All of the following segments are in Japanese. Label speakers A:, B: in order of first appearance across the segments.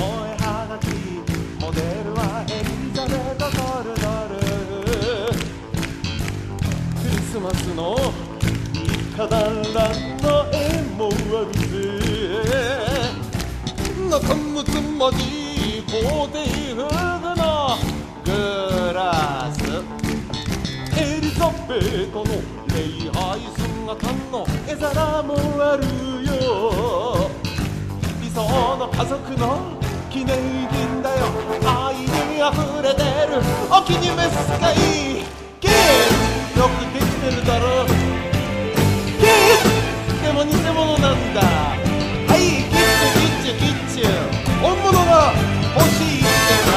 A: はがきモデルはエリザベー。ト・コルドルクリスマスの花壇ラの縁もあむつまじいティフのグラスエリザベー。トの礼拝姿の絵皿もある記念品だよ。愛に溢れてる。お気に召すかい。ゲーよくできてるだろゲーでも偽物なんだ。はいキッチュキッチュキッチュ本物が欲しいってな。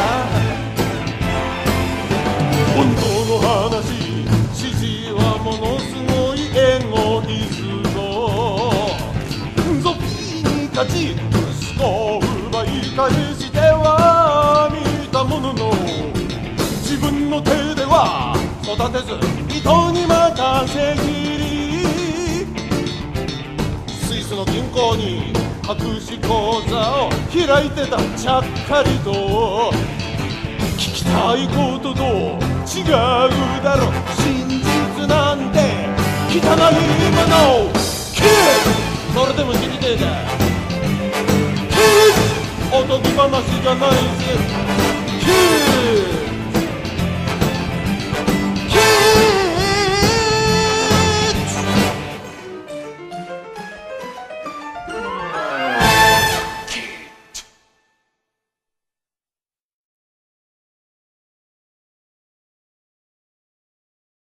A: 本当の話指示はものすごいエゴイスト。ゾフィーに勝ち。奪い返しては見たものの自分の手では育てず人に任せきりスイスの銀行に隠し口座を開いてた。ちゃっかりと聞きたいことと違うだろ。真実なんて汚いもの。キッそれでも知りてえだ。キッおとぎ話じゃないし